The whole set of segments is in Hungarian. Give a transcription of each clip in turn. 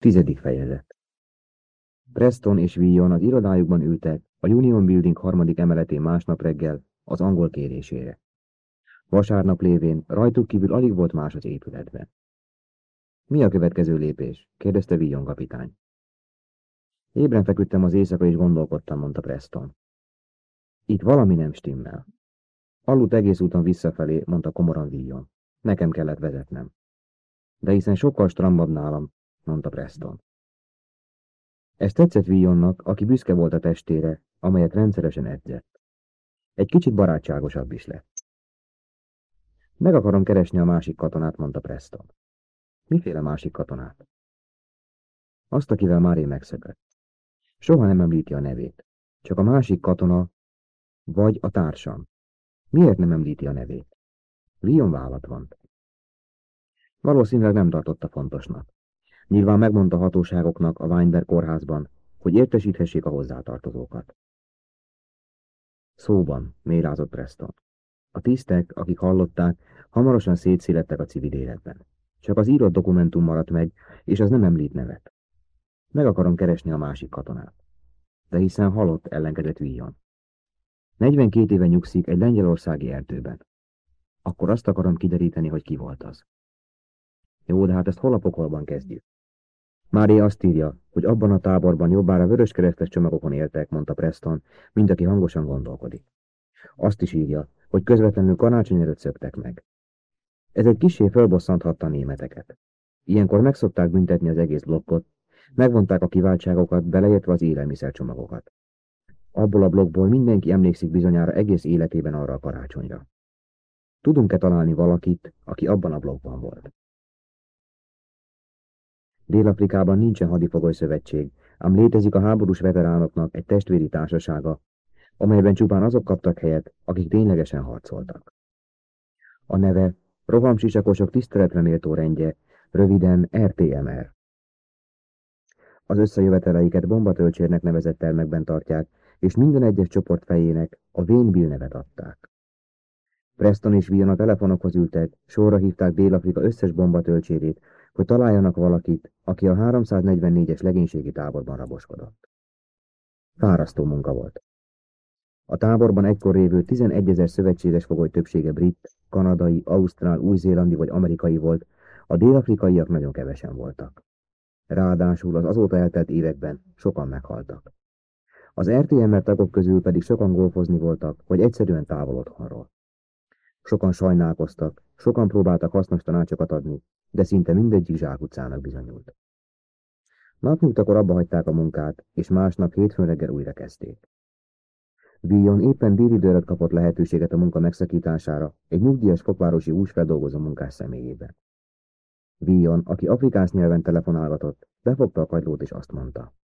Tizedik fejezet Preston és Villon az irodájukban ültek a Union Building harmadik emeletén másnap reggel az angol kérésére. Vasárnap lévén rajtuk kívül alig volt más az épületben. Mi a következő lépés? kérdezte Villon kapitány. Ébren feküdtem az éjszaka és gondolkodtam, mondta Preston. Itt valami nem stimmel. Aludt egész úton visszafelé, mondta komoran Villon. Nekem kellett vezetnem. De hiszen sokkal strambabb nálam, mondta Preston. Ez tetszett Villonnak, aki büszke volt a testére, amelyet rendszeresen edzett. Egy kicsit barátságosabb is lett. Meg akarom keresni a másik katonát, mondta Preston. Miféle másik katonát? Azt, akivel már én megszökött. Soha nem említi a nevét. Csak a másik katona, vagy a társam. Miért nem említi a nevét? Lion vállat van. Valószínűleg nem tartotta fontosnak. Nyilván megmondta hatóságoknak a Weinberg kórházban, hogy értesíthessék a hozzátartozókat. Szóban, mérázott Preston. A tisztek, akik hallották, hamarosan szétszélettek a civil életben. Csak az írott dokumentum maradt meg, és az nem említ nevet. Meg akarom keresni a másik katonát. De hiszen halott, ellenkedett Víjon. 42 éve nyugszik egy lengyelországi erdőben. Akkor azt akarom kideríteni, hogy ki volt az. Jó, de hát ezt hol a pokolban kezdjük? Mári azt írja, hogy abban a táborban jobbára vöröskeresztes csomagokon éltek, mondta Preston, mint aki hangosan gondolkodik. Azt is írja, hogy közvetlenül karácsony előtt szöktek meg. Ez egy kisé fölbosszanthatta a németeket. Ilyenkor megszokták büntetni az egész blokkot, megvonták a kiváltságokat, beleértve az élelmiszercsomagokat. Abból a blokkból mindenki emlékszik bizonyára egész életében arra a karácsonyra. Tudunk-e találni valakit, aki abban a blokkban volt? Dél-Afrikában nincsen hadifogoly szövetség, ám létezik a háborús veteránoknak egy testvéri társasága, amelyben csupán azok kaptak helyet, akik ténylegesen harcoltak. A neve rohamsisakosok tiszteletre méltó rendje, röviden RTMR. Az összejöveteleiket bombatölcsérnek nevezett termekben tartják, és minden egyes csoport fejének a Vén Bill nevet adták. Preston és Vion a telefonokhoz ültek, sorra hívták Dél-Afrika összes bombatölcsérét, hogy találjanak valakit, aki a 344-es legénységi táborban raboskodott. Fárasztó munka volt. A táborban egykor révő 11 ezer szövetséges fogoly többsége brit, kanadai, ausztrál, új-zélandi vagy amerikai volt, a dél-afrikaiak nagyon kevesen voltak. Ráadásul az azóta eltelt években sokan meghaltak. Az RTMR tagok közül pedig sokan golfozni voltak, vagy egyszerűen távol otthonról. Sokan sajnálkoztak, sokan próbáltak hasznos tanácsokat adni, de szinte mindegyik zsákutcának bizonyult. Napnyugtakor abba hagyták a munkát, és másnap hétfőn reggel újra kezdték. Víjon éppen délidőre kapott lehetőséget a munka megszakítására egy nyugdíjas fokvárosi húsfeldolgozó munkás személyében. Víjon, aki afrikász nyelven telefonálgatott, befogta a kagylót és azt mondta.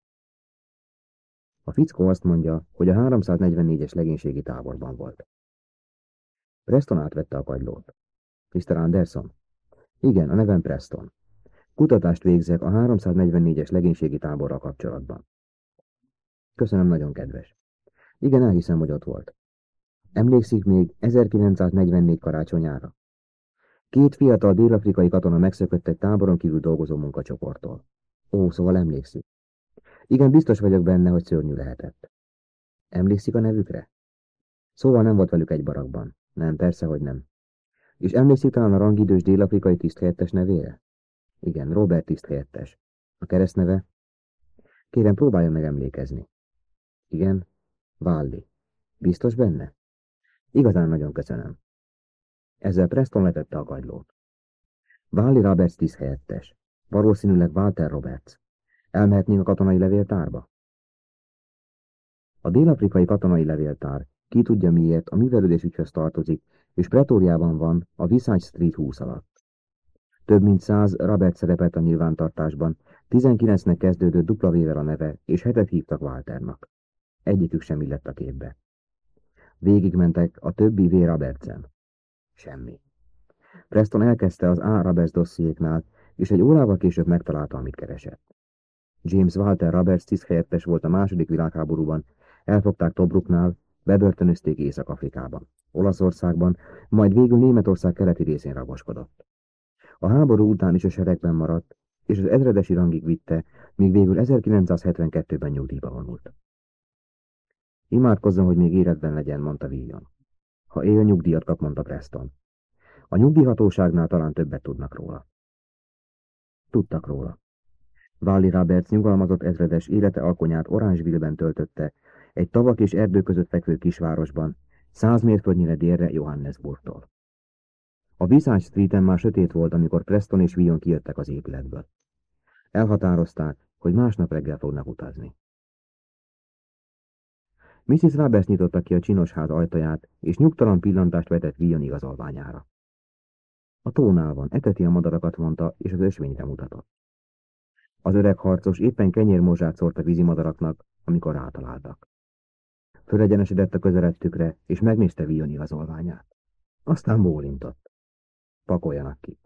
A fickó azt mondja, hogy a 344-es legénységi táborban volt. Preston átvette a kagylót. Mr. Anderson? Igen, a nevem Preston. Kutatást végzek a 344-es legénységi táborral kapcsolatban. Köszönöm, nagyon kedves. Igen, elhiszem, hogy ott volt. Emlékszik még 1944 karácsonyára? Két fiatal dél-afrikai katona megszökött egy táboron kívül dolgozó munkacsoporttól. Ó, szóval emlékszik. Igen, biztos vagyok benne, hogy szörnyű lehetett. Emlékszik a nevükre? Szóval nem volt velük egy barakban. Nem, persze, hogy nem. És emlékszik talán a rangidős dél-afrikai tiszthelyettes nevére? Igen, Robert tiszthelyettes. A keresztneve? Kérem, próbálja meg emlékezni. Igen, Valli. Biztos benne? Igazán nagyon köszönöm. Ezzel Preston letette a kagylót. Valli Roberts tiszthelyettes. Valószínűleg Walter Roberts. Elmehetnénk a katonai levéltárba? A dél-afrikai katonai levéltár ki tudja miért a művelődésükhöz tartozik, és Pretóriában van a Visage Street 20 alatt. Több mint száz Robert szerepelt a nyilvántartásban, 19-nek kezdődött dupla vével a neve, és hetet hívtak Walternak. Egyikük sem illett a képbe. Végigmentek a többi V. Robertsen. Semmi. Preston elkezdte az A. Roberts dossziéknál, és egy órával később megtalálta, amit keresett. James Walter Roberts tiszthelyettes volt a második világháborúban, elfogták Tobruknál, bebörtönözték Észak-Afrikában, Olaszországban, majd végül Németország keleti részén raboskodott. A háború után is a seregben maradt, és az ezredesi rangig vitte, míg végül 1972-ben nyugdíjba vonult. Imádkozzon, hogy még életben legyen, mondta William. Ha él, nyugdíjat kap, mondta Preston. A nyugdíjhatóságnál talán többet tudnak róla. Tudtak róla. Wally Roberts nyugalmazott ezredes élete alkonyát Orangeville-ben töltötte, egy tavak és erdő között fekvő kisvárosban, száz mérföldnyire délre Johannesburgtól. A Visage Streeten már sötét volt, amikor Preston és Vion kijöttek az épületből. Elhatározták, hogy másnap reggel fognak utazni. Mrs. Roberts nyitotta ki a csinos ház ajtaját, és nyugtalan pillantást vetett Vion igazolványára. A tónál van, eteti a madarakat, mondta, és az ösvényre mutatott. Az öreg harcos éppen kenyérmozsát szórt a vízimadaraknak, amikor rátaláltak. Fölegyenesedett a közelettükre, és megnézte Vion igazolványát. Aztán bólintott. Pakoljanak ki.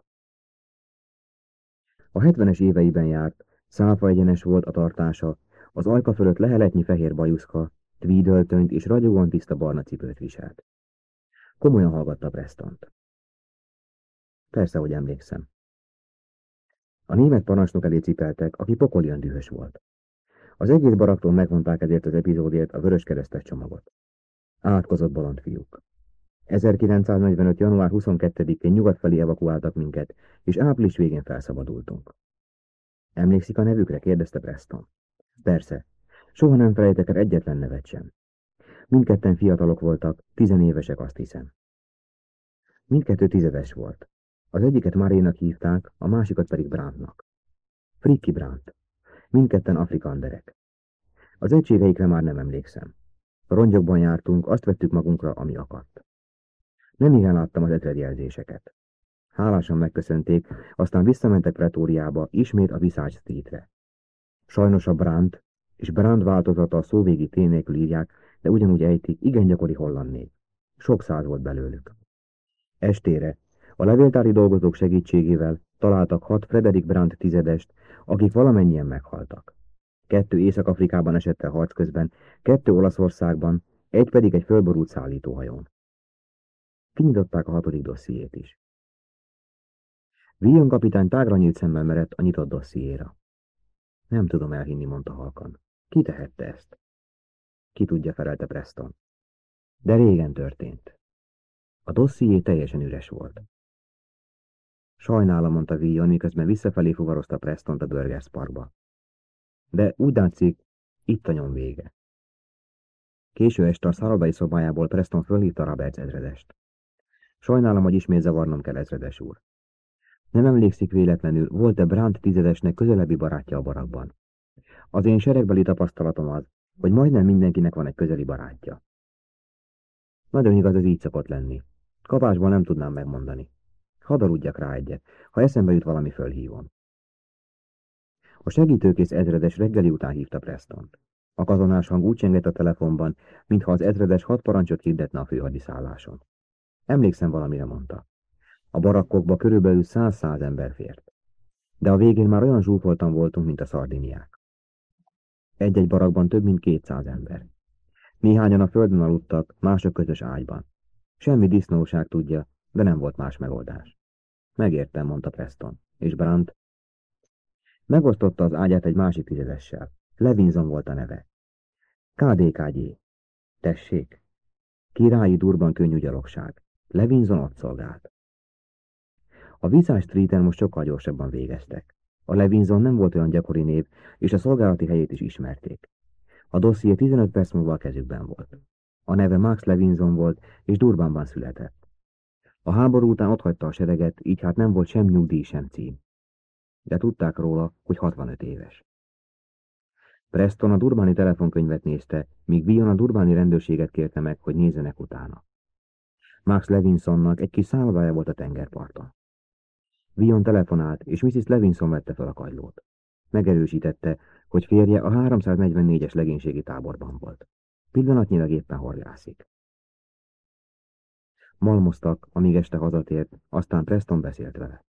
A hetvenes éveiben járt, szálfa egyenes volt a tartása, az ajka fölött leheletnyi fehér bajuszka, tweedöltönyt és ragyogóan tiszta barna cipőt viselt. Komolyan hallgatta Prestont. Persze, hogy emlékszem. A német parancsnok elé cipeltek, aki pokolian dühös volt. Az egész baraktól megmondták ezért az epizódért a vöröskeresztes csomagot. Átkozott bolond fiúk. 1945. január 22-én nyugat felé evakuáltak minket, és április végén felszabadultunk. Emlékszik a nevükre? kérdezte Preston. Persze. Soha nem felejtek el egyetlen nevet sem. Mindketten fiatalok voltak, tizenévesek azt hiszem. Mindkettő tizedes volt. Az egyiket Marénak hívták, a másikat pedig Brandtnak. Friki Brandt. Mindketten afrikanderek. Az egységeikre már nem emlékszem. A rongyokban jártunk, azt vettük magunkra, ami akadt. Nem igen láttam az ezredjelzéseket. Hálásan megköszönték, aztán visszamentek Pretóriába, ismét a Visage Streetre. Sajnos a Brandt, és Brand változata a szóvégi tényekül írják, de ugyanúgy ejtik, igen gyakori holland név. Sok száz volt belőlük. Estére, a levéltári dolgozók segítségével találtak hat Frederick Brandt tizedest, akik valamennyien meghaltak. Kettő Észak-Afrikában esett el harc közben, kettő Olaszországban, egy pedig egy fölborult szállítóhajón. Kinyitották a hatodik dossziét is. William kapitány tágra nyílt szemmel merett a nyitott dossziéra. Nem tudom elhinni, mondta halkan. Ki tehette ezt? Ki tudja, felelte Preston. De régen történt. A dosszié teljesen üres volt. Sajnálom, mondta Viljon, miközben visszafelé fuvarozta preston a Burgers Parkba. De úgy látszik, itt a nyom vége. Késő este a szállodai szobájából Preston fölhívta Roberts ezredest. Sajnálom, hogy ismét zavarnom kell, ezredes úr. Nem emlékszik véletlenül, volt-e Brandt tizedesnek közelebbi barátja a barakban. Az én seregbeli tapasztalatom az, hogy majdnem mindenkinek van egy közeli barátja. Nagyon igaz, ez így szokott lenni. Kapásból nem tudnám megmondani. Hadd aludjak rá egyet, ha eszembe jut valami fölhívom. A segítőkész ezredes reggeli után hívta preston -t. A kazonás hang úgy csengett a telefonban, mintha az ezredes hat parancsot hirdetne a főhadiszálláson. Emlékszem valamire mondta. A barakkokba körülbelül száz-száz ember fért. De a végén már olyan zsúfoltan voltunk, mint a szardiniák. Egy-egy barakban több mint kétszáz ember. Néhányan a földön aludtak, mások közös ágyban. Semmi disznóság tudja, de nem volt más megoldás. Megértem, mondta Preston. És Brandt? Megosztotta az ágyát egy másik tizedessel. Levinson volt a neve. KDKG. Tessék. Királyi durban könnyű gyalogság. Levinson ott szolgált. A Visage Streeten most sokkal gyorsabban végeztek. A Levinson nem volt olyan gyakori név, és a szolgálati helyét is ismerték. A dosszié 15 perc múlva a kezükben volt. A neve Max Levinson volt, és Durbanban született. A háború után otthagyta a sereget, így hát nem volt sem nyugdíj, sem cím. De tudták róla, hogy 65 éves. Preston a Durbáni telefonkönyvet nézte, míg Bion a Durbáni rendőrséget kérte meg, hogy nézzenek utána. Max Levinsonnak egy kis szállodája volt a tengerparton. Vion telefonált, és Mrs. Levinson vette fel a kagylót. Megerősítette, hogy férje a 344-es legénységi táborban volt. Pillanatnyilag éppen horgászik. Malmoztak, amíg este hazatért, aztán Preston beszélt vele.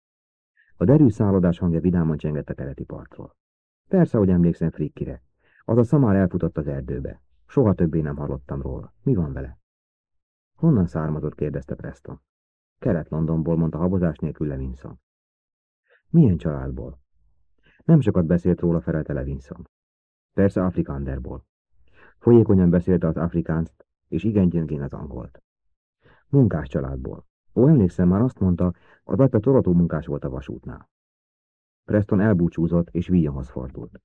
A derű szállodás hangja vidáman csengett a keleti partról. Persze, hogy emlékszem Frikkire. Az a szamár elfutott az erdőbe. Soha többé nem hallottam róla. Mi van vele? Honnan származott? kérdezte Preston. Kelet-Londonból, mondta habozás nélkül Levinson. Milyen családból? Nem sokat beszélt róla felelte Levinson. Persze Afrikanderból. Folyékonyan beszélte az afrikánzt, és igen gyöngén az angolt. Munkás családból. Ó, emlékszem, már azt mondta, az apja torató munkás volt a vasútnál. Preston elbúcsúzott, és Williamhoz fordult.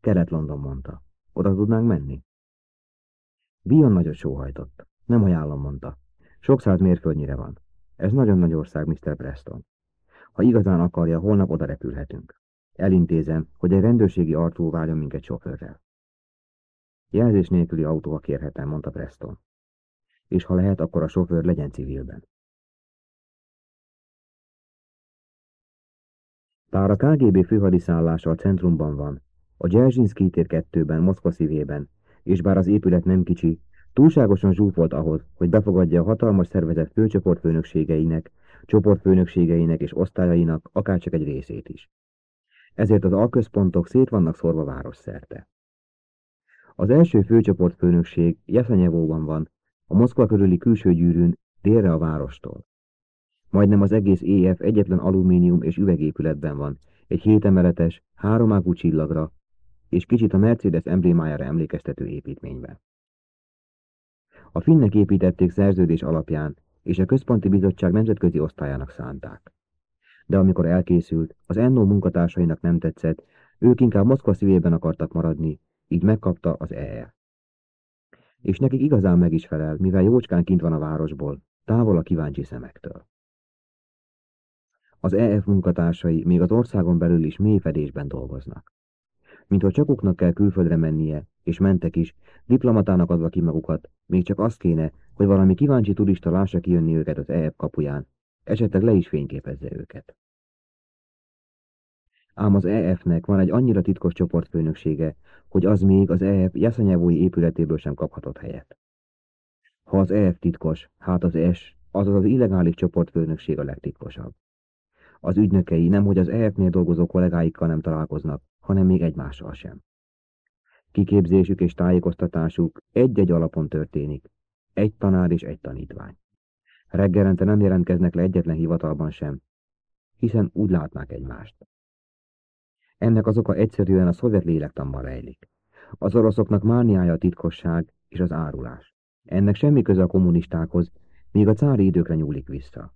Kelet-London mondta. Oda tudnánk menni? Bion nagyot sóhajtott. Nem ajánlom, mondta. Sok száz mérföldnyire van. Ez nagyon nagy ország, Mr. Preston. Ha igazán akarja, holnap oda repülhetünk. Elintézem, hogy egy rendőrségi arcú váljon minket sofőrrel. Jelzés nélküli autóval kérhetem, mondta Preston. És ha lehet, akkor a sofőr legyen civilben. Bár a KGB főhadiszállása a centrumban van, a Dzerzsinszki ítér kettőben, Moszkva szívében, és bár az épület nem kicsi, túlságosan zsúf volt ahhoz, hogy befogadja a hatalmas szervezet főcsoportfőnökségeinek, csoportfőnökségeinek és osztályainak akárcsak egy részét is. Ezért az alközpontok szét vannak szorva város szerte. Az első főcsoportfőnökség Jeszenyevóban van, a Moszkva körüli külső gyűrűn, délre a várostól. Majdnem az egész EF egyetlen alumínium és üvegépületben van, egy hétemeletes, háromágú csillagra, és kicsit a Mercedes emblémájára emlékeztető építményben. A finnek építették szerződés alapján, és a Központi Bizottság nemzetközi osztályának szánták. De amikor elkészült, az NO munkatársainak nem tetszett, ők inkább Moszkva szívében akartak maradni, így megkapta az EF. És nekik igazán meg is felel, mivel jócskán kint van a városból, távol a kíváncsi szemektől. Az EF munkatársai még az országon belül is mély fedésben dolgoznak. Mintha csakuknak kell külföldre mennie, és mentek is, diplomatának adva ki magukat, még csak azt kéne, hogy valami kíváncsi turista lássa kijönni őket az EF kapuján, esetleg le is fényképezze őket. Ám az EF-nek van egy annyira titkos csoportfőnöksége, hogy az még az EF jaszanyávói épületéből sem kaphatott helyet. Ha az EF titkos, hát az S, azaz az illegális csoportfőnökség a legtitkosabb. Az ügynökei nemhogy az EF-nél dolgozó kollégáikkal nem találkoznak, hanem még egymással sem. Kiképzésük és tájékoztatásuk egy-egy alapon történik, egy tanár és egy tanítvány. Reggelente nem jelentkeznek le egyetlen hivatalban sem, hiszen úgy látnák egymást. Ennek az oka egyszerűen a szovjet lélektanban rejlik. Az oroszoknak mániája a titkosság és az árulás. Ennek semmi köze a kommunistákhoz, míg a cári időkre nyúlik vissza.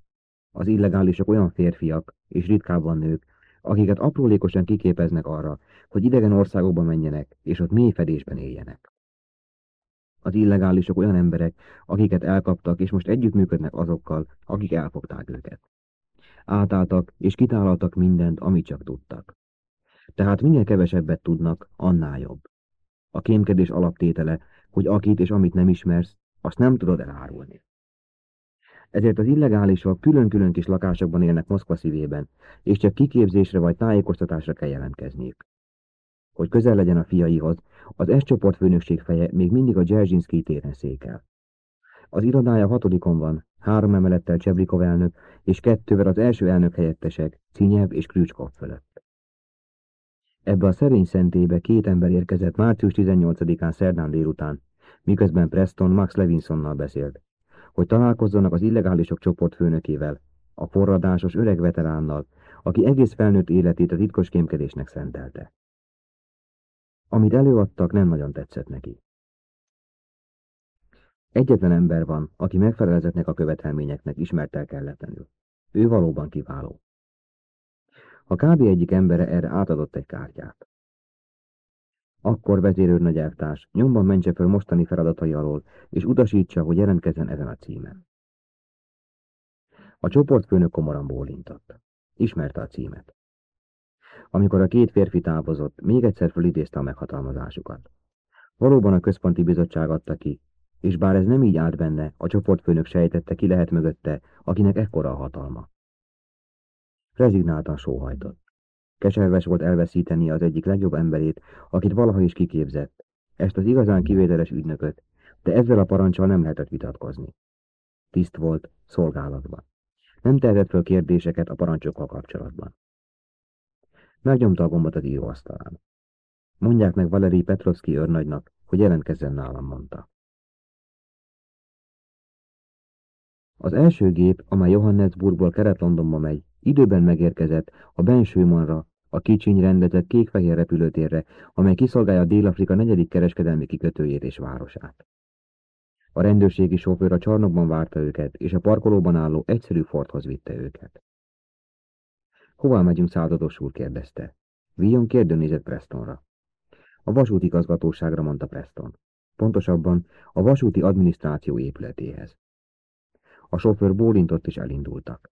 Az illegálisok olyan férfiak, és ritkábban nők, akiket aprólékosan kiképeznek arra, hogy idegen országokba menjenek, és ott mély éljenek. Az illegálisok olyan emberek, akiket elkaptak, és most együttműködnek azokkal, akik elfogták őket. Átálltak és kitálaltak mindent, amit csak tudtak. Tehát minél kevesebbet tudnak, annál jobb. A kémkedés alaptétele, hogy akit és amit nem ismersz, azt nem tudod elárulni. Ezért az illegálisok külön-külön kis lakásokban élnek Moszkva szívében, és csak kiképzésre vagy tájékoztatásra kell jelentkezniük. Hogy közel legyen a fiaihoz, az S csoport főnökség feje még mindig a Dzerzsinszki téren székel. Az irodája hatodikon van, három emelettel Csebrikov elnök, és kettővel az első elnök helyettesek, Cinyev és Krücskov fölött. Ebbe a szerény szentébe két ember érkezett március 18-án szerdán délután, miközben Preston Max Levinsonnal beszélt, hogy találkozzanak az illegálisok csoport főnökével, a forradásos öreg veteránnal, aki egész felnőtt életét a titkos kémkedésnek szentelte. Amit előadtak, nem nagyon tetszett neki. Egyetlen ember van, aki megfelel a követelményeknek, ismert el kelletlenül. Ő valóban kiváló. A kb. egyik embere erre átadott egy kártyát. Akkor vezérőrnagy elvtárs, nyomban mentse föl mostani feladatai alól, és utasítsa, hogy jelentkezzen ezen a címen. A csoportfőnök komoran bólintott. Ismerte a címet. Amikor a két férfi távozott, még egyszer felidézte a meghatalmazásukat. Valóban a központi bizottság adta ki, és bár ez nem így állt benne, a csoportfőnök sejtette, ki lehet mögötte, akinek ekkora a hatalma. Rezignáltan sóhajtott. Keserves volt elveszíteni az egyik legjobb emberét, akit valaha is kiképzett, ezt az igazán kivételes ügynököt, de ezzel a parancsal nem lehetett vitatkozni. Tiszt volt, szolgálatban. Nem tehetett föl kérdéseket a parancsokkal kapcsolatban. Megnyomta a gombot az íróasztalán. Mondják meg Valeri Petrovski őrnagynak, hogy jelentkezzen nálam, mondta. Az első gép, amely Johannesburgból Kelet-Londonba megy, időben megérkezett a Bensőmonra, a kicsiny rendezett kék-fehér repülőtérre, amely kiszolgálja Dél-Afrika negyedik kereskedelmi kikötőjét és városát. A rendőrségi sofőr a csarnokban várta őket, és a parkolóban álló egyszerű Fordhoz vitte őket. Hová megyünk, százados úr? kérdezte. Vion kérdőn nézett Prestonra. A vasúti igazgatóságra, mondta Preston. Pontosabban a vasúti adminisztráció épületéhez. A sofőr bólintott és elindultak.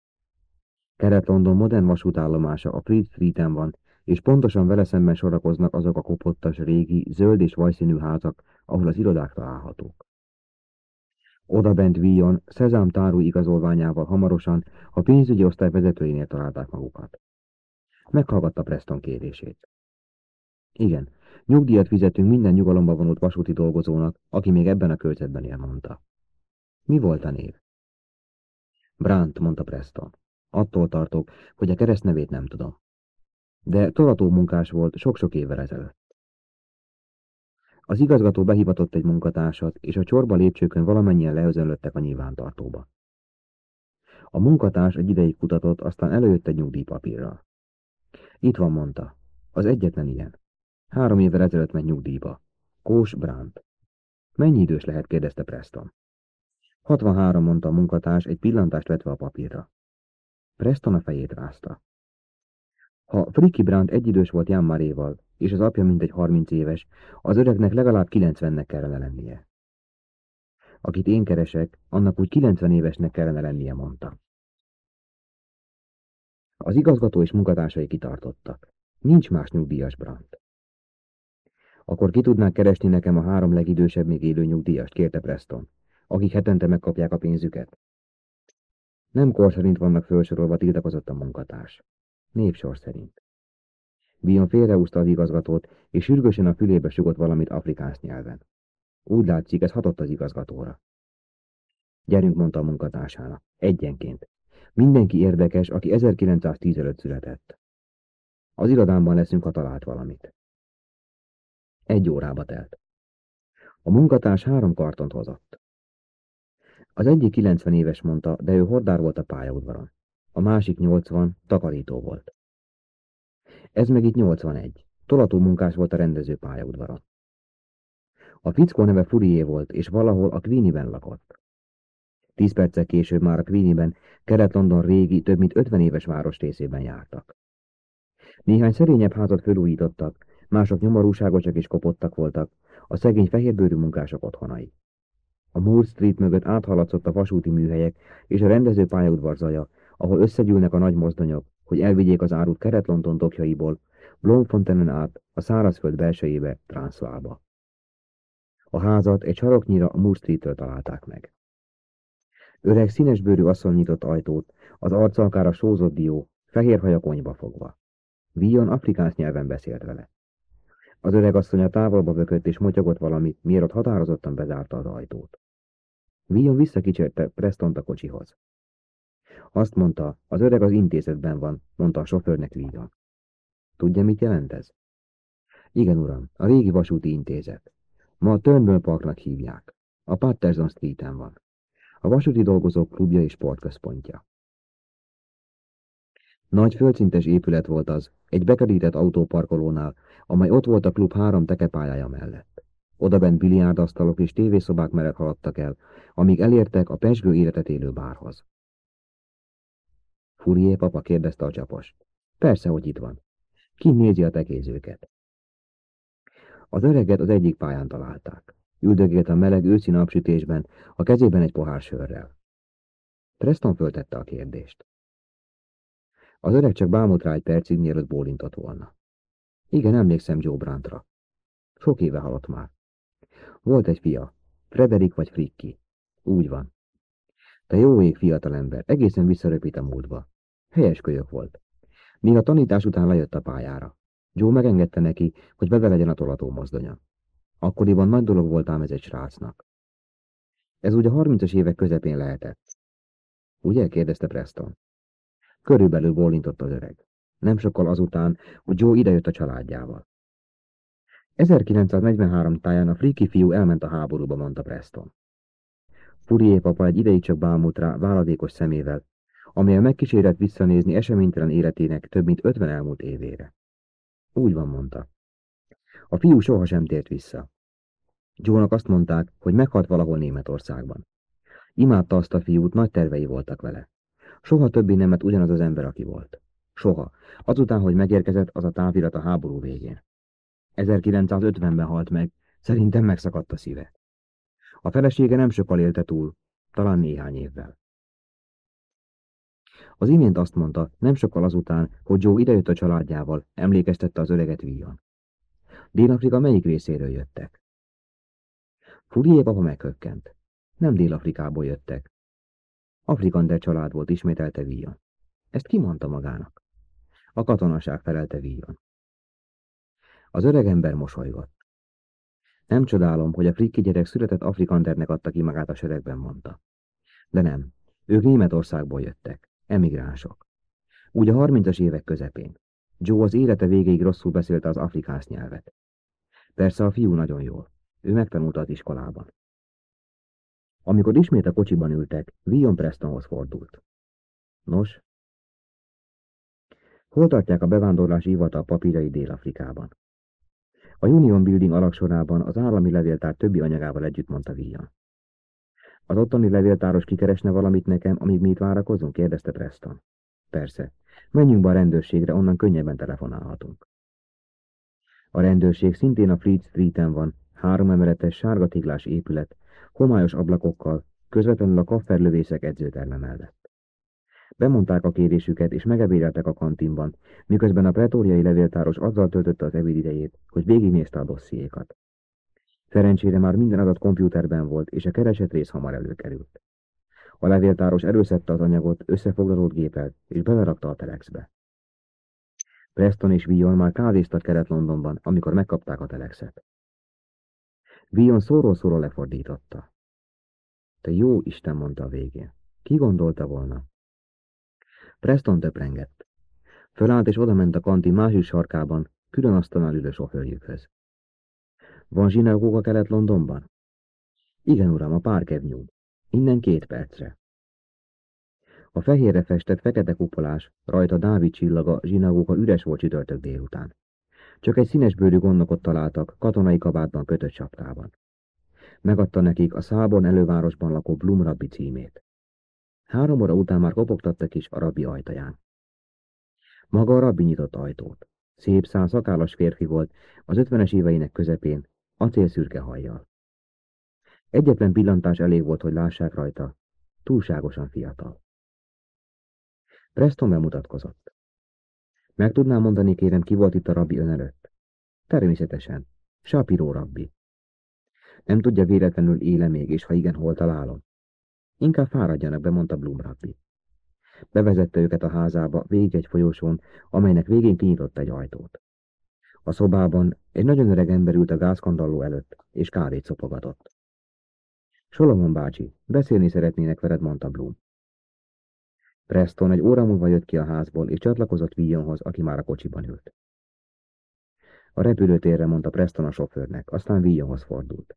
Kelet-London modern vasútállomása a Fleet Street-en van, és pontosan vele szemben sorakoznak azok a kopottas, régi, zöld és vajszínű házak, ahol az irodák találhatók. Oda bent Víjon, Szezám tárú igazolványával hamarosan a pénzügyi osztály vezetőinél találták magukat. Meghallgatta Preston kérését. Igen, nyugdíjat fizetünk minden nyugalomba vonult vasúti dolgozónak, aki még ebben a költsetben él, mondta. Mi volt a név? Brandt, mondta Preston. Attól tartok, hogy a keresztnevét nem tudom. De tolató munkás volt sok-sok évvel ezelőtt. Az igazgató behivatott egy munkatársat, és a csorba lépcsőkön valamennyien leözönlöttek a nyilvántartóba. A munkatárs egy ideig kutatott, aztán előjött egy nyugdíjpapírral. Itt van, mondta. Az egyetlen ilyen. Három évvel ezelőtt megy nyugdíjba. Kós Brandt. Mennyi idős lehet, kérdezte Preston. 63, mondta a munkatárs, egy pillantást vetve a papírra. Preston a fejét rázta. Ha Friki Brandt egyidős volt Jan Maréval, és az apja mintegy 30 éves, az öregnek legalább 90-nek kellene lennie. Akit én keresek, annak úgy 90 évesnek kellene lennie, mondta. Az igazgató és munkatársai kitartottak. Nincs más nyugdíjas Brandt. Akkor ki tudnák keresni nekem a három legidősebb még élő nyugdíjast, kérte Preston, akik hetente megkapják a pénzüket. Nem kor szerint vannak felsorolva, tiltakozott a munkatárs. Népsor szerint. Bion félreúzta az igazgatót, és sürgősen a fülébe sugott valamit afrikáns nyelven. Úgy látszik, ez hatott az igazgatóra. Gyerünk, mondta a munkatársának, egyenként. Mindenki érdekes, aki 1910 előtt született. Az irodámban leszünk, ha talált valamit. Egy órába telt. A munkatárs három kartont hozott. Az egyik 90 éves mondta, de ő hordár volt a pályaudvaron. A másik 80, takarító volt. Ez meg itt 81. Tolató munkás volt a rendező pályaudvaron. A fickó neve Furié volt, és valahol a Queenie-ben lakott. Tíz perccel később már a Queenie-ben, Kelet-London régi, több mint 50 éves város részében jártak. Néhány szerényebb házat felújítottak, mások nyomorúságosak és kopottak voltak, a szegény fehérbőrű munkások otthonai. A Moore Street mögött áthaladszott a vasúti műhelyek és a rendező pályaudvar zaja, ahol összegyűlnek a nagy mozdonyok, hogy elvigyék az árut Keretlonton dokjaiból, át a szárazföld belsejébe, Transvaalba. A házat egy saroknyira a Moore Street-től találták meg. Öreg színesbőrű asszony nyitott ajtót, az arca akár a sózott dió, fehér haja konyba fogva. Vion afrikáns nyelven beszélt vele. Az öreg asszony a távolba bökött és motyogott valamit, mielőtt határozottan bezárta az ajtót. Vion visszakicsérte Prestont a kocsihoz. Azt mondta, az öreg az intézetben van, mondta a sofőrnek Vion. Tudja, mit jelent ez? Igen, uram, a régi vasúti intézet. Ma a Turnbull Parknak hívják. A Patterson Street-en van. A vasúti dolgozók klubja és sportközpontja. Nagy földszintes épület volt az, egy bekerített autóparkolónál, amely ott volt a klub három tekepályája mellett. Oda bent biliárdasztalok és tévészobák mellett haladtak el, amíg elértek a pesgő életet élő bárhoz. Furié papa kérdezte a csapos. Persze, hogy itt van. Ki nézi a tekézőket? Az öreget az egyik pályán találták. Üldögélt a meleg őszi napsütésben, a kezében egy pohár sörrel. Preston föltette a kérdést. Az öreg csak bámult rá egy percig, mielőtt bólintott volna. Igen, emlékszem Joe Brantra. Sok éve halott már. Volt egy fia, Frederik vagy Frikki. Úgy van. Te jó ég, fiatalember, egészen visszaröpít a múltba. Helyes kölyök volt. A tanítás után lejött a pályára. Joe megengedte neki, hogy vele legyen a tolató mozdonya. Akkoriban nagy dolog volt ám ez egy srácnak. Ez ugye a harmincas évek közepén lehetett. Ugye? kérdezte Preston. Körülbelül bólintott az öreg. Nem sokkal azután, hogy Joe idejött a családjával. 1943 táján a friki fiú elment a háborúba, mondta Preston. Furié papa egy ideig csak bámult rá váladékos szemével, amely megkísérett visszanézni eseménytelen életének több mint ötven elmúlt évére. Úgy van, mondta. A fiú sohasem tért vissza. Joe-nak azt mondták, hogy meghalt valahol Németországban. Imádta azt a fiút, nagy tervei voltak vele. Soha többi nemet ugyanaz az ember, aki volt. Soha. Azután, hogy megérkezett az a távirat a háború végén. 1950-ben halt meg, szerintem megszakadt a szíve. A felesége nem sokkal élte túl, talán néhány évvel. Az imént azt mondta, nem sokkal azután, hogy Joe idejött a családjával, emlékeztette az öreget víjon. Dél-Afrika melyik részéről jöttek? Furié papa meghökkent. Nem Dél-Afrikából jöttek. Afrikander család volt, ismételte víjon. Ezt kimondta magának. A katonaság felelte víjon. Az öreg ember mosolygott. Nem csodálom, hogy a frikki gyerek született Afrikandernek adta ki magát a seregben, mondta. De nem, ők Németországból jöttek, emigránsok. Úgy a 30-as évek közepén. Joe az élete végéig rosszul beszélte az afrikász nyelvet. Persze a fiú nagyon jól. Ő megtanulta az iskolában. Amikor ismét a kocsiban ültek, Vion Prestonhoz fordult. Nos? Hol tartják a bevándorlási hivatal papírai Dél-Afrikában? A Union Building alaksorában az állami levéltár többi anyagával együtt mondta Vion. Az ottani levéltáros kikeresne valamit nekem, amíg mi itt várakozunk? kérdezte Preston. Persze. Menjünk be a rendőrségre, onnan könnyebben telefonálhatunk. A rendőrség szintén a Fleet Street-en van, három emeletes sárga tiglás épület, homályos ablakokkal, közvetlenül a kafferlövészek edzőterme mellett. Bemondták a kérésüket, és megebédeltek a kantinban, miközben a pretóriai levéltáros azzal töltötte az idejét, hogy végignézte a dossziékat. Szerencsére már minden adat kompjúterben volt, és a keresett rész hamar előkerült. A levéltáros előszette az anyagot, összefoglalót gépelt, és belerakta a telexbe. Preston és Vion már kávéztak Kelet-Londonban, amikor megkapták a telexet. Vion szóról-szóról lefordította. Te jó Isten, mondta a végén. Ki gondolta volna? Preston töprengett. Fölállt és odament a kanti másik sarkában, külön asztalnál ülő sofőrjükhöz. Van zsinagóga Kelet-Londonban? Igen, uram, a Park avenue Innen két percre. A fehérre festett fekete kupolás, rajta Dávid csillaga, zsinagóga üres volt csütörtök délután. Csak egy színesbőrű gondnokot találtak, katonai kabátban kötött sapkában. Megadta nekik a Száborn elővárosban lakó Blum rabbi címét. Három óra után már kopogtattak is a rabbi ajtaján. Maga a rabbi nyitott ajtót. Szép szán szakállas férfi volt, az ötvenes éveinek közepén, acélszürke hajjal. Egyetlen pillantás elég volt, hogy lássák rajta. Túlságosan fiatal. Preston bemutatkozott. Meg tudnám mondani, kérem, ki volt itt a rabbi ön előtt? Természetesen. Sapiró rabbi. Nem tudja véletlenül éle még, és ha igen, hol találom? Inkább fáradjanak be, mondta Blum rabbi. Bevezette őket a házába, végig egy folyosón, amelynek végén kinyitott egy ajtót. A szobában egy nagyon öreg ember ült a gázkandalló előtt, és kávét szopogatott. Solomon bácsi, beszélni szeretnének veled, mondta Blum. Preston egy óra múlva jött ki a házból, és csatlakozott Villonhoz, aki már a kocsiban ült. A repülőtérre mondta Preston a sofőrnek, aztán Villonhoz fordult.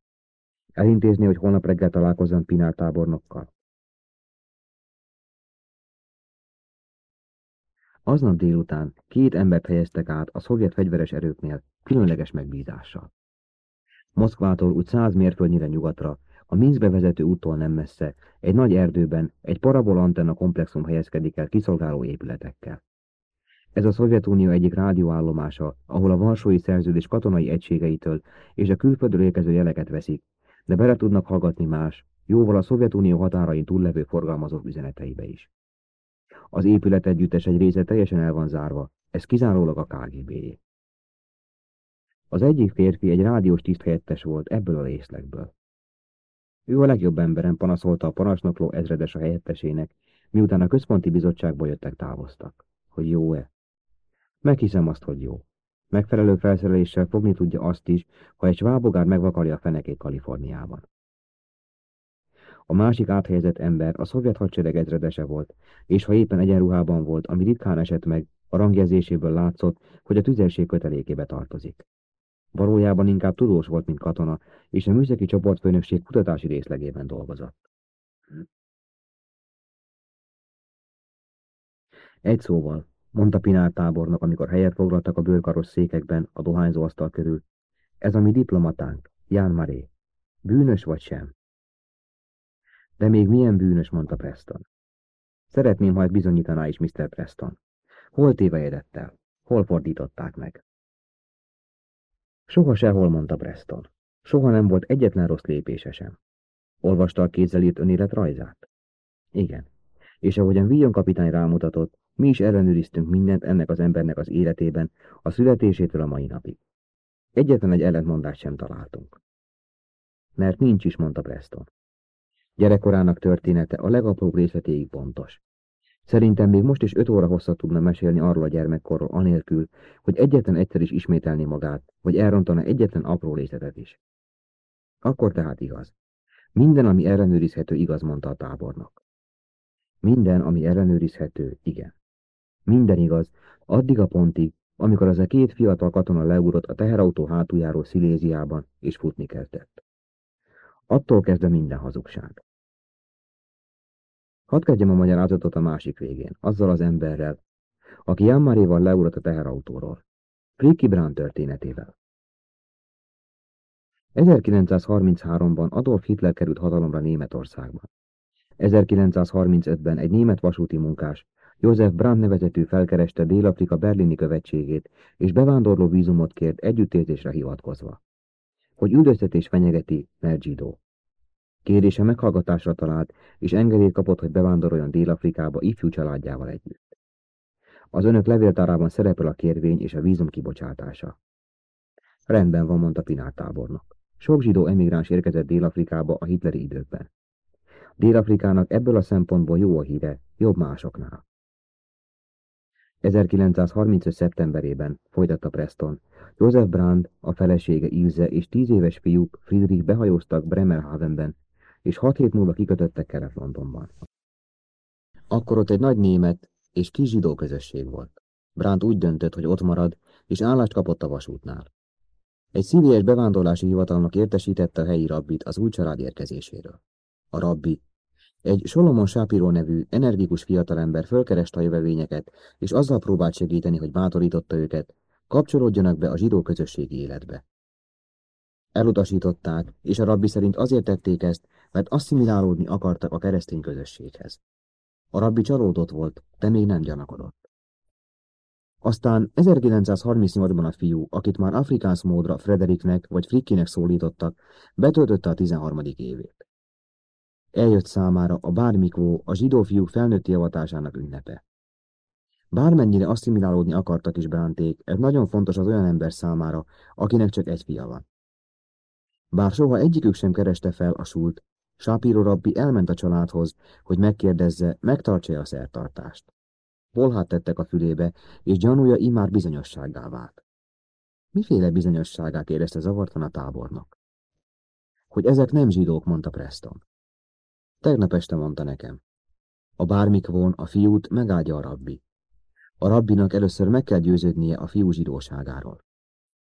Elintézni, hogy holnap reggel találkozzon Pinár tábornokkal. Aznap délután két embert helyeztek át a szovjet fegyveres erőknél különleges megbízással. Moszkvától úgy száz mérföldnyire nyugatra a Minskbe vezető úttól nem messze, egy nagy erdőben egy parabola antenna komplexum helyezkedik el kiszolgáló épületekkel. Ez a Szovjetunió egyik rádióállomása, ahol a Varsói Szerződés katonai egységeitől és a külföldről érkező jeleket veszik, de bele tudnak hallgatni más, jóval a Szovjetunió határain túllevő forgalmazók üzeneteibe is. Az épület együttes egy része teljesen el van zárva, ez kizárólag a kgb -é. Az egyik férfi egy rádiós tiszthelyettes volt ebből a részlegből. Ő a legjobb emberen panaszolta a parancsnokló ezredes a helyettesének, miután a központi bizottságból jöttek távoztak. Hogy jó-e? Meghiszem azt, hogy jó. Megfelelő felszereléssel fogni tudja azt is, ha egy svábogár megvakarja a fenekét Kaliforniában. A másik áthelyezett ember a szovjet hadsereg ezredese volt, és ha éppen egyenruhában volt, ami ritkán esett meg, a rangjezéséből látszott, hogy a tüzelség kötelékébe tartozik. Valójában inkább tudós volt, mint katona, és a műszaki csoportfőnökség kutatási részlegében dolgozott. Egy szóval, mondta Pinár tábornok, amikor helyet foglaltak a bőrkaros székekben a dohányzó asztal körül. Ez a mi diplomatánk, Ján Maré. Bűnös vagy sem? De még milyen bűnös, mondta Preston. Szeretném, ha ezt bizonyítaná is, Mr. Preston. Hol tévejedett el? Hol fordították meg? Soha sehol, mondta Preston. Soha nem volt egyetlen rossz lépése sem. Olvasta a kézzel írt önéletrajzát? Igen. És ahogyan Viljon kapitány rámutatott, mi is ellenőriztünk mindent ennek az embernek az életében, a születésétől a mai napig. Egyetlen egy ellentmondást sem találtunk. Mert nincs is, mondta Preston. Gyerekkorának története a legapróbb részletéig pontos. Szerintem még most is öt óra hosszat tudna mesélni arról a gyermekkorról anélkül, hogy egyetlen egyszer is ismételni magát, vagy elrontana egyetlen apró részletet is. Akkor tehát igaz. Minden, ami ellenőrizhető, igaz, mondta a tábornok. Minden, ami ellenőrizhető, igen. Minden igaz, addig a pontig, amikor az a két fiatal katona leugrott a teherautó hátuljáról Sziléziában, és futni kezdett. Attól kezdve minden hazugság. Hadd kezdjem a magyarázatot a másik végén, azzal az emberrel, aki Jammaréval leugrott a teherautóról. Friki Brand történetével. 1933-ban Adolf Hitler került hatalomra Németországban. 1935-ben egy német vasúti munkás, József Brandt nevezetű felkereste Dél-Afrika berlini követségét, és bevándorló vízumot kért együttérzésre hivatkozva. Hogy üldöztetés fenyegeti, zsidó. Kérése meghallgatásra talált, és engedélyt kapott, hogy bevándoroljon Dél-Afrikába ifjú családjával együtt. Az önök levéltárában szerepel a kérvény és a vízum kibocsátása. Rendben van, mondta Pinár tábornok. Sok zsidó emigráns érkezett Dél-Afrikába a hitleri időkben. Dél-Afrikának ebből a szempontból jó a híre, jobb másoknál. 1935. szeptemberében, folytatta Preston, Joseph Brand, a felesége Ilze és tíz éves fiúk Friedrich behajóztak Bremerhavenben, és hat hét múlva kikötöttek Kelet-Londonban. Akkor ott egy nagy német és kis zsidó közösség volt. Brandt úgy döntött, hogy ott marad, és állást kapott a vasútnál. Egy szívélyes bevándorlási hivatalnak értesítette a helyi rabbit az új család érkezéséről. A rabbi, egy Solomon Sápiró nevű, energikus fiatalember fölkereste a jövevényeket, és azzal próbált segíteni, hogy bátorította őket, kapcsolódjanak be a zsidó közösségi életbe. Elutasították, és a rabbi szerint azért tették ezt, mert asszimilálódni akartak a keresztény közösséghez. A rabbi csalódott volt, de még nem gyanakodott. Aztán 1938-ban a fiú, akit már afrikáns módra Frederiknek vagy Frikkinek szólítottak, betöltötte a 13. évét. Eljött számára a bármikvó a zsidó fiúk felnőtti javatásának ünnepe. Bármennyire asszimilálódni akartak is Bránték, ez nagyon fontos az olyan ember számára, akinek csak egy fia van. Bár soha egyikük sem kereste fel a sult, Sápíró rabbi elment a családhoz, hogy megkérdezze, megtartsa a szertartást. Bolhát tettek a fülébe, és gyanúja imár bizonyossággá vált. Miféle bizonyosságá kérdezte zavartan a tábornok? Hogy ezek nem zsidók, mondta Preston. Tegnap este mondta nekem. A bármik von a fiút megáldja a rabbi. A rabbinak először meg kell győződnie a fiú zsidóságáról.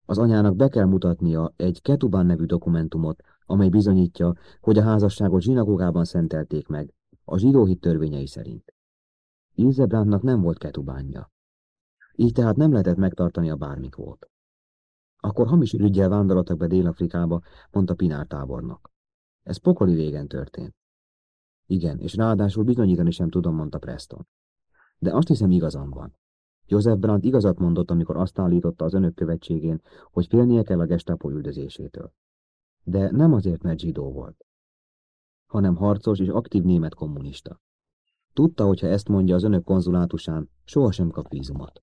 Az anyának be kell mutatnia egy Ketuban nevű dokumentumot, amely bizonyítja, hogy a házasságot zsinagógában szentelték meg, a zsidó hit törvényei szerint. Ilzebrandnak nem volt ketubánja. Így tehát nem lehetett megtartani a bármik volt. Akkor hamis ürügyel vándoroltak be Dél-Afrikába, mondta Pinár tábornok. Ez pokoli régen történt. Igen, és ráadásul bizonyítani sem tudom, mondta Preston. De azt hiszem igazam van. József Brandt igazat mondott, amikor azt állította az önök követségén, hogy félnie kell a gestapo üldözésétől. De nem azért, mert zsidó volt, hanem harcos és aktív német kommunista. Tudta, hogy ha ezt mondja az önök konzulátusán, sohasem kap vízumot.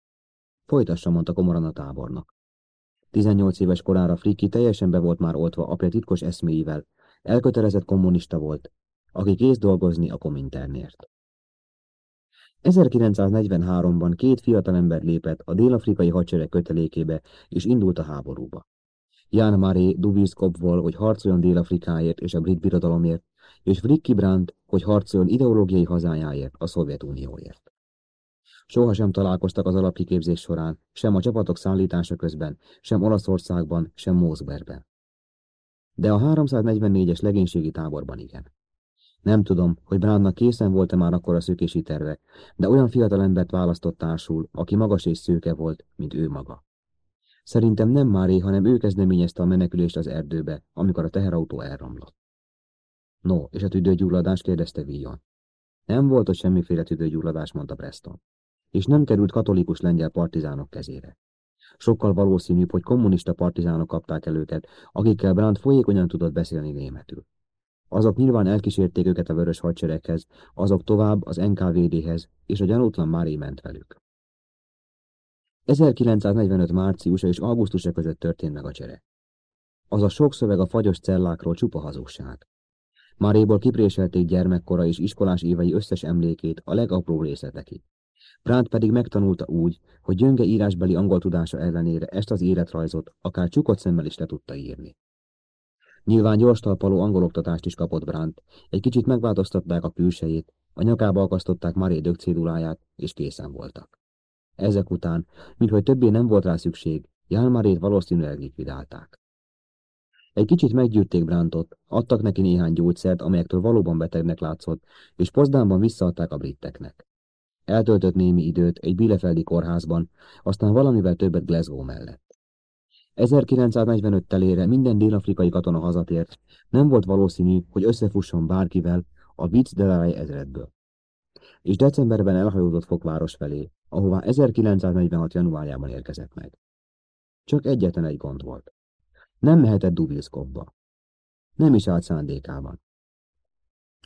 Folytassa, mondta komoran a tábornok. 18 éves korára Friki teljesen be volt már oltva apja titkos eszméivel, elkötelezett kommunista volt, aki kész dolgozni a Kominternért. 1943-ban két fiatalember lépett a dél-afrikai hadsereg kötelékébe, és indult a háborúba. Jan Maré Duviskopval, hogy harcoljon Dél-Afrikáért és a brit birodalomért, és Frikki Brandt, hogy harcoljon ideológiai hazájáért, a Szovjetunióért. Soha sem találkoztak az alapkiképzés során, sem a csapatok szállítása közben, sem Olaszországban, sem Mózberben. De a 344-es legénységi táborban igen. Nem tudom, hogy Brandnak készen volt-e már akkor a szökési terve, de olyan fiatal embert választott társul, aki magas és szőke volt, mint ő maga. Szerintem nem Máré, hanem ő kezdeményezte a menekülést az erdőbe, amikor a teherautó elromlott. No, és a tüdőgyulladás kérdezte Villon. Nem volt ott semmiféle tüdőgyulladás, mondta Preston. És nem került katolikus lengyel partizánok kezére. Sokkal valószínűbb, hogy kommunista partizánok kapták el őket, akikkel Brandt folyékonyan tudott beszélni németül. Azok nyilván elkísérték őket a vörös hadsereghez, azok tovább az NKVD-hez, és a gyanútlan Mári ment velük. 1945. márciusa és augusztusa között történt meg a csere. Az a sok szöveg a fagyos cellákról csupa hazugság. Máréból kipréselték gyermekkora és iskolás évei összes emlékét a legapróbb részletekig. Brandt pedig megtanulta úgy, hogy gyönge írásbeli angol tudása ellenére ezt az életrajzot akár csukott szemmel is le tudta írni. Nyilván gyors talpaló angoloktatást is kapott Brandt, egy kicsit megváltoztatták a külsejét, a nyakába akasztották Maré dögcéduláját, és készen voltak. Ezek után, minthogy többé nem volt rá szükség, Jan Marét valószínűleg likvidálták. Egy kicsit meggyűrték Brantot, adtak neki néhány gyógyszert, amelyektől valóban betegnek látszott, és Pozdánban visszaadták a britteknek. Eltöltött némi időt egy Bielefeldi kórházban, aztán valamivel többet Glasgow mellett. 1945 telére minden dél-afrikai katona hazatért, nem volt valószínű, hogy összefusson bárkivel a Vitz Delary ezredből. És decemberben elhajózott Fokváros felé, ahová 1946. januárjában érkezett meg. Csak egyetlen egy gond volt. Nem mehetett Duvilszkovba. Nem is állt szándékában.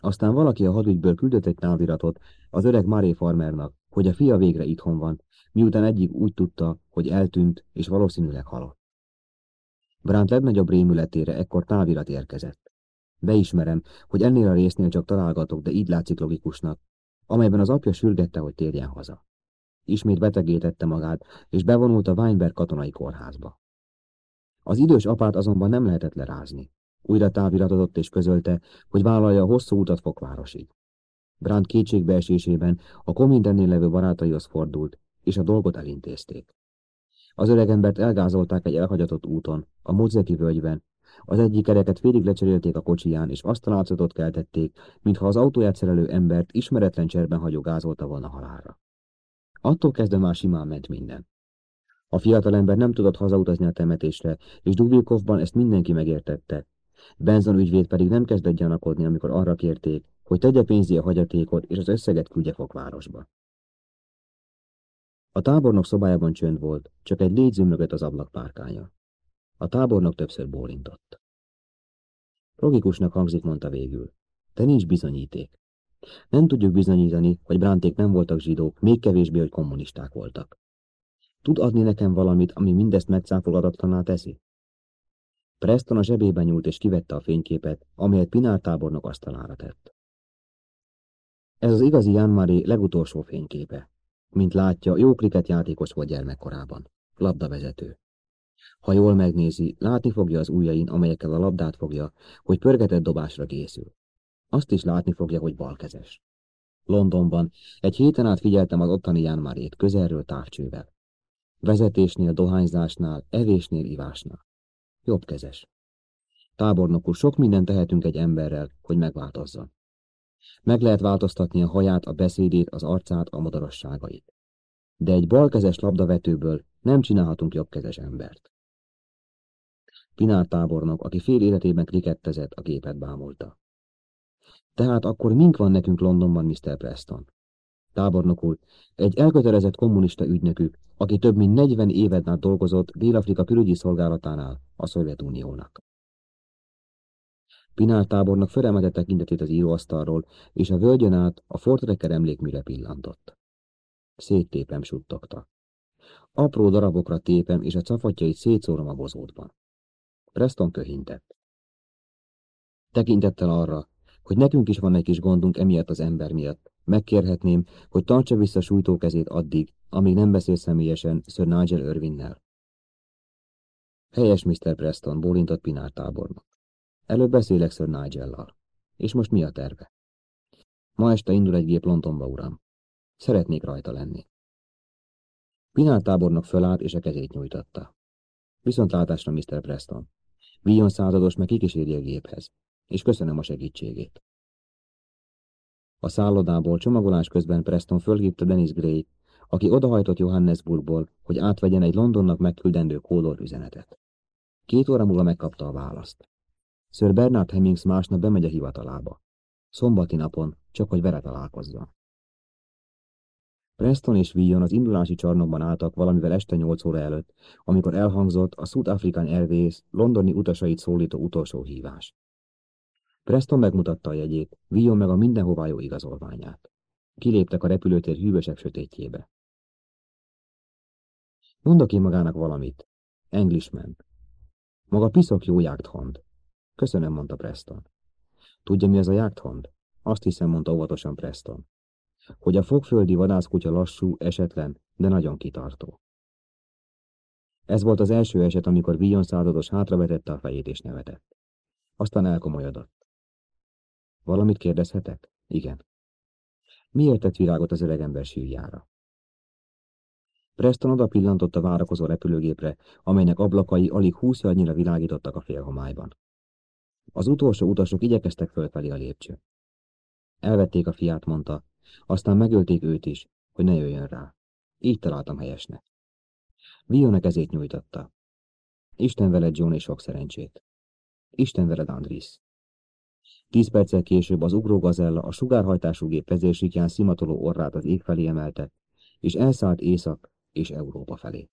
Aztán valaki a hadügyből küldött egy táviratot az öreg Maré farmernak, hogy a fia végre itthon van, miután egyik úgy tudta, hogy eltűnt és valószínűleg halott. Brandt legnagyobb rémületére ekkor távirat érkezett. Beismerem, hogy ennél a résznél csak találgatok, de így látszik logikusnak, amelyben az apja sürgette, hogy térjen haza. Ismét betegítette magát, és bevonult a Weinberg katonai kórházba. Az idős apát azonban nem lehetett lerázni. Újra táviratott és közölte, hogy vállalja a hosszú utat Fokvárosig. Brandt kétségbeesésében a komindennél levő barátaihoz fordult, és a dolgot elintézték. Az öregembert elgázolták egy elhagyatott úton, a Mozeki völgyben. Az egyik kereket félig lecserélték a kocsiján, és azt a látszatot keltették, mintha az autóját szerelő embert ismeretlen cserben hagyó gázolta volna halálra. Attól kezdve már simán ment minden. A fiatalember nem tudott hazautazni a temetésre, és Duvilkovban ezt mindenki megértette. Benzon ügyvéd pedig nem kezdett gyanakodni, amikor arra kérték, hogy tegye pénzé a hagyatékot, és az összeget küldje Fokvárosba. A tábornok szobájában csönd volt, csak egy légy zümrögött az ablakpárkánya. A tábornok többször bólintott. Logikusnak hangzik, mondta végül. De nincs bizonyíték. Nem tudjuk bizonyítani, hogy Bránték nem voltak zsidók, még kevésbé, hogy kommunisták voltak. Tud adni nekem valamit, ami mindezt megcáfolhatatlaná teszi? Preston a zsebében nyúlt és kivette a fényképet, amelyet Pinár tábornok asztalára tett. Ez az igazi Jan Marie legutolsó fényképe. Mint látja, jó játékos volt gyermekkorában. Labdavezető. Ha jól megnézi, látni fogja az ujjain, amelyekkel a labdát fogja, hogy pörgetett dobásra készül. Azt is látni fogja, hogy balkezes. Londonban egy héten át figyeltem az ottani Jan Marét közelről távcsővel. Vezetésnél, dohányzásnál, evésnél, ivásnál. Jobbkezes. Tábornok úr, sok mindent tehetünk egy emberrel, hogy megváltozzon. Meg lehet változtatni a haját, a beszédét, az arcát, a madarasságait. De egy balkezes labdavetőből nem csinálhatunk jobbkezes embert. Pinár tábornok, aki fél életében krikettezett, a gépet bámulta. Tehát akkor mink van nekünk Londonban, Mr. Preston? Tábornok úr, egy elkötelezett kommunista ügynökük, aki több mint 40 évet dolgozott Dél-Afrika külügyi szolgálatánál, a Szovjetuniónak. Pinár tábornok fölemelte tekintetét az íróasztalról, és a völgyön át a Fortrekker emlékműre pillantott. Széttépem suttogta. Apró darabokra tépem, és a cafatjait szétszórom a bozótban. Preston köhintett. Tekintettel arra, hogy nekünk is van egy kis gondunk emiatt az ember miatt, megkérhetném, hogy tartsa vissza sújtókezét addig, amíg nem beszél személyesen Sir Nigel Irvinnel. Helyes, Mr. Preston, bólintott Pinár tábornok. Előbb beszélek Sir Nigellal. És most mi a terve? Ma este indul egy gép Londonba, uram. Szeretnék rajta lenni. Pinár tábornok fölállt és a kezét nyújtotta. Viszontlátásra, Mr. Preston. Víjon százados meg kikíséri a géphez, és köszönöm a segítségét. A szállodából csomagolás közben Preston fölhívta Dennis Gray, aki odahajtott Johannesburgból, hogy átvegyen egy Londonnak megküldendő kólor üzenetet. Két óra múlva megkapta a választ. Sir Bernard Hemmings másnap bemegy a hivatalába. Szombati napon, csak hogy vele találkozzon. Preston és Vion az indulási csarnokban álltak valamivel este 8 óra előtt, amikor elhangzott a South African londoni utasait szólító utolsó hívás. Preston megmutatta a jegyét, Vion meg a mindenhová jó igazolványát. Kiléptek a repülőtér hűvösebb sötétjébe. Mondok én magának valamit. Englishman. Maga piszok jó jagthond. Köszönöm, mondta Preston. Tudja, mi ez a jagthond? Azt hiszem, mondta óvatosan Preston. Hogy a fogföldi vadászkutya lassú, esetlen, de nagyon kitartó. Ez volt az első eset, amikor Vion százados hátravetette a fejét és nevetett. Aztán elkomolyodott. Valamit kérdezhetek? Igen. Miért tett virágot az öregember sírjára? Preston oda pillantott a várakozó repülőgépre, amelynek ablakai alig húsz annyira világítottak a félhomályban. Az utolsó utasok igyekeztek fölfelé a lépcső. Elvették a fiát, mondta, aztán megölték őt is, hogy ne jöjjön rá. Így találtam helyesnek. Viona kezét nyújtotta. Isten veled, John, és sok szerencsét. Isten veled, Andris. Tíz perccel később az ugró gazella a sugárhajtású gép vezérsikján szimatoló orrát az ég felé emelte, és elszállt észak és Európa felé.